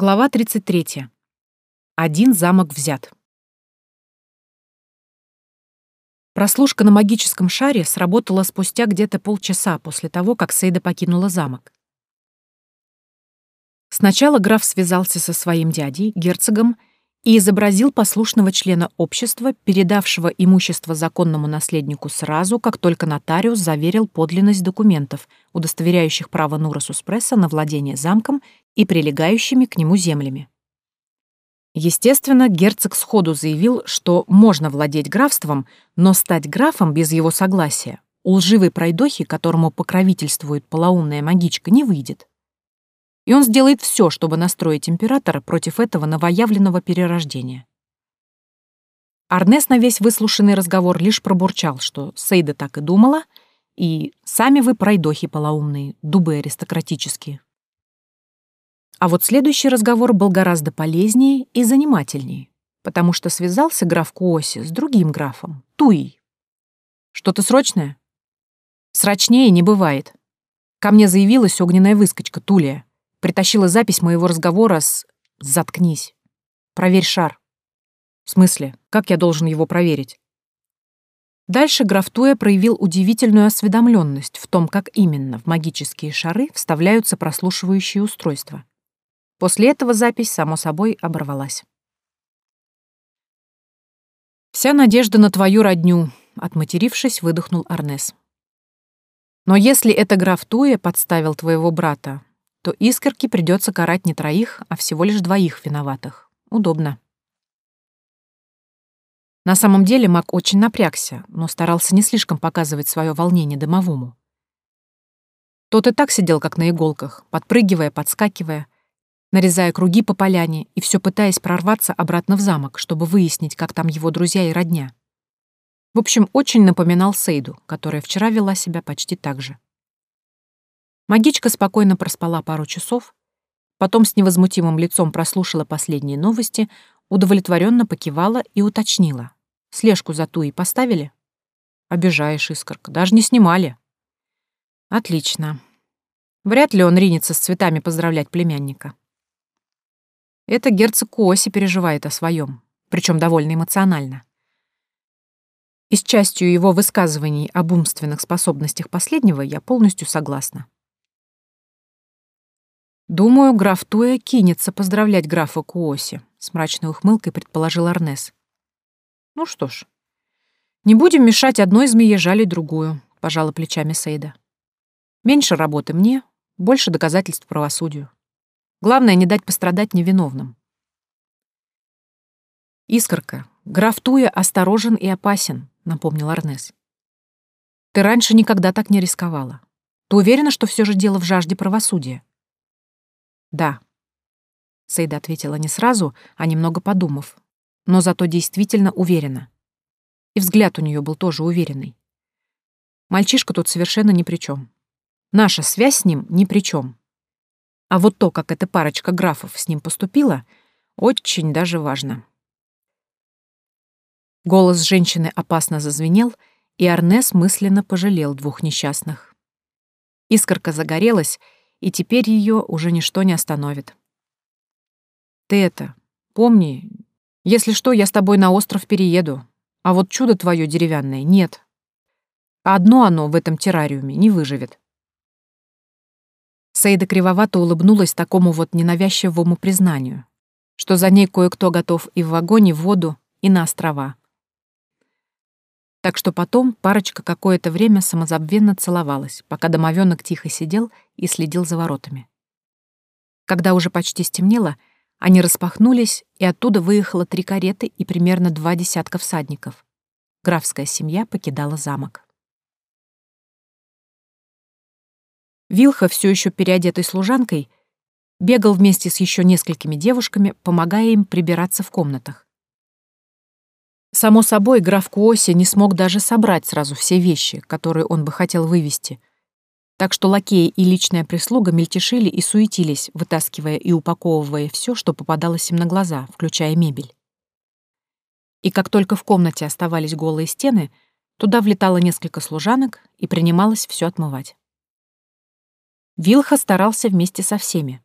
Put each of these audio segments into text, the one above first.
Глава 33. Один замок взят. Прослушка на магическом шаре сработала спустя где-то полчаса после того, как Сейда покинула замок. Сначала граф связался со своим дядей, герцогом, и изобразил послушного члена общества, передавшего имущество законному наследнику сразу, как только нотариус заверил подлинность документов, удостоверяющих право Нура Суспресса на владение замком и прилегающими к нему землями. Естественно, герцог сходу заявил, что можно владеть графством, но стать графом без его согласия у лживой пройдохи, которому покровительствует полоумная магичка, не выйдет. И он сделает все, чтобы настроить императора против этого новоявленного перерождения. Арнес на весь выслушанный разговор лишь пробурчал, что Сейда так и думала, и сами вы пройдохи полоумные, дубы аристократические. А вот следующий разговор был гораздо полезнее и занимательнее, потому что связался граф Куоси с другим графом, Туей. Что-то срочное? Срочнее не бывает. Ко мне заявилась огненная выскочка Тулия. Притащила запись моего разговора с... Заткнись. Проверь шар. В смысле, как я должен его проверить? Дальше граф Туя проявил удивительную осведомленность в том, как именно в магические шары вставляются прослушивающие устройства. После этого запись, само собой, оборвалась. «Вся надежда на твою родню», — отматерившись, выдохнул Арнес. «Но если это граф Туя подставил твоего брата, то искорке придется карать не троих, а всего лишь двоих виноватых. Удобно». На самом деле маг очень напрягся, но старался не слишком показывать свое волнение домовому. Тот и так сидел как на иголках, подпрыгивая, подскакивая, нарезая круги по поляне и все пытаясь прорваться обратно в замок, чтобы выяснить, как там его друзья и родня. В общем, очень напоминал Сейду, которая вчера вела себя почти так же. Магичка спокойно проспала пару часов, потом с невозмутимым лицом прослушала последние новости, удовлетворенно покивала и уточнила. «Слежку за Туей поставили?» «Обижаешь, Искорка, даже не снимали». «Отлично. Вряд ли он ринется с цветами поздравлять племянника». Это герцог Куоси переживает о своем, причем довольно эмоционально. И с частью его высказываний об умственных способностях последнего я полностью согласна. «Думаю, граф Туя кинется поздравлять графа Куоси», — с мрачной ухмылкой предположил Арнес. «Ну что ж, не будем мешать одной змее жалить другую», — пожала плечами Сейда. «Меньше работы мне, больше доказательств правосудию». Главное, не дать пострадать невиновным. «Искорка, граф Туя осторожен и опасен», — напомнил Арнес. «Ты раньше никогда так не рисковала. Ты уверена, что все же дело в жажде правосудия?» «Да», — Сейда ответила не сразу, а немного подумав, но зато действительно уверена. И взгляд у нее был тоже уверенный. Мальчишка тут совершенно ни при чем. Наша связь с ним ни при чем. А вот то, как эта парочка графов с ним поступила, очень даже важно. Голос женщины опасно зазвенел, и Арнес мысленно пожалел двух несчастных. Искорка загорелась, и теперь ее уже ничто не остановит. «Ты это, помни, если что, я с тобой на остров перееду, а вот чудо твое деревянное нет. Одно оно в этом террариуме не выживет». Сейда кривовато улыбнулась такому вот ненавязчивому признанию, что за ней кое-кто готов и в вагоне, в воду, и на острова. Так что потом парочка какое-то время самозабвенно целовалась, пока домовенок тихо сидел и следил за воротами. Когда уже почти стемнело, они распахнулись, и оттуда выехало три кареты и примерно два десятка всадников. Графская семья покидала замок. Вилха, все еще переодетой служанкой, бегал вместе с еще несколькими девушками, помогая им прибираться в комнатах. Само собой, граф Куоси не смог даже собрать сразу все вещи, которые он бы хотел вывести, так что лакеи и личная прислуга мельтешили и суетились, вытаскивая и упаковывая все, что попадалось им на глаза, включая мебель. И как только в комнате оставались голые стены, туда влетало несколько служанок и принималось все отмывать. Вилха старался вместе со всеми.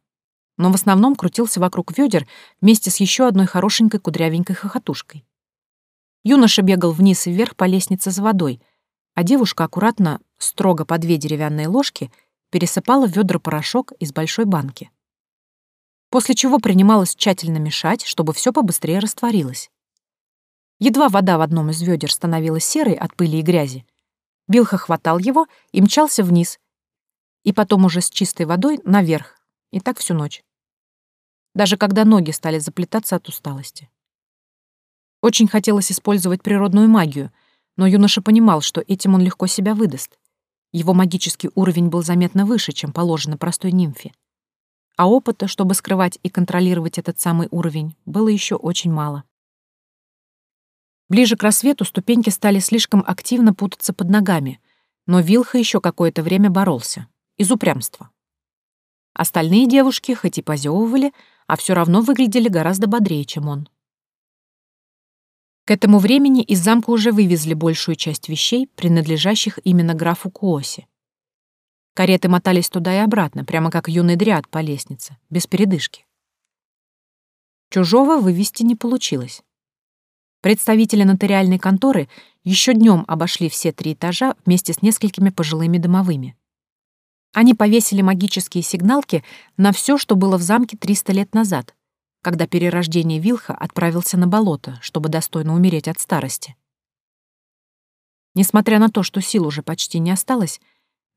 но в основном крутился вокруг ведер вместе с еще одной хорошенькой кудрявенькой хохотушкой. Юноша бегал вниз и вверх по лестнице за водой, а девушка аккуратно, строго по две деревянные ложки, пересыпала в ведра порошок из большой банки. После чего принималась тщательно мешать, чтобы все побыстрее растворилось. Едва вода в одном из ведер становилась серой от пыли и грязи, Билха хватал его и мчался вниз, и потом уже с чистой водой наверх, и так всю ночь. Даже когда ноги стали заплетаться от усталости. Очень хотелось использовать природную магию, но юноша понимал, что этим он легко себя выдаст. Его магический уровень был заметно выше, чем положено простой нимфе. А опыта, чтобы скрывать и контролировать этот самый уровень, было еще очень мало. Ближе к рассвету ступеньки стали слишком активно путаться под ногами, но Вилха еще какое-то время боролся. Из упрямства. Остальные девушки хоть и позевывали, а все равно выглядели гораздо бодрее, чем он. К этому времени из замка уже вывезли большую часть вещей, принадлежащих именно графу Куоси. Кареты мотались туда и обратно, прямо как юный дриад по лестнице, без передышки. Чужого вывести не получилось. Представители нотариальной конторы еще днем обошли все три этажа вместе с несколькими пожилыми домовыми. Они повесили магические сигналки на все, что было в замке 300 лет назад, когда перерождение Вилха отправился на болото, чтобы достойно умереть от старости. Несмотря на то, что сил уже почти не осталось,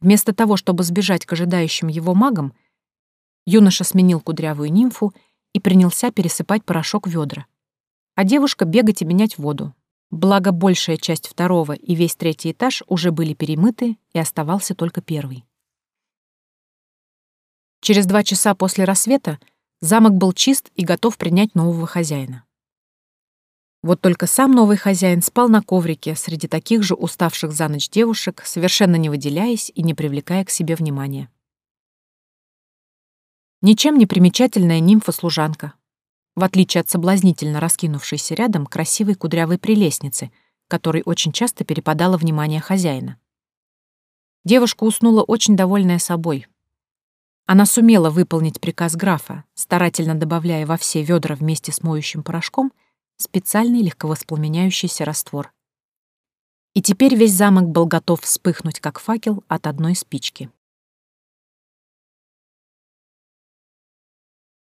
вместо того, чтобы сбежать к ожидающим его магам, юноша сменил кудрявую нимфу и принялся пересыпать порошок в ведра а девушка бегать и менять воду. Благо, большая часть второго и весь третий этаж уже были перемыты, и оставался только первый. Через два часа после рассвета замок был чист и готов принять нового хозяина. Вот только сам новый хозяин спал на коврике среди таких же уставших за ночь девушек, совершенно не выделяясь и не привлекая к себе внимания. Ничем не примечательная нимфа-служанка, в отличие от соблазнительно раскинувшейся рядом красивой кудрявой прелестницы, которой очень часто перепадало внимание хозяина. Девушка уснула очень довольная собой. Она сумела выполнить приказ графа, старательно добавляя во все ведра вместе с моющим порошком специальный легковоспламеняющийся раствор. И теперь весь замок был готов вспыхнуть, как факел от одной спички.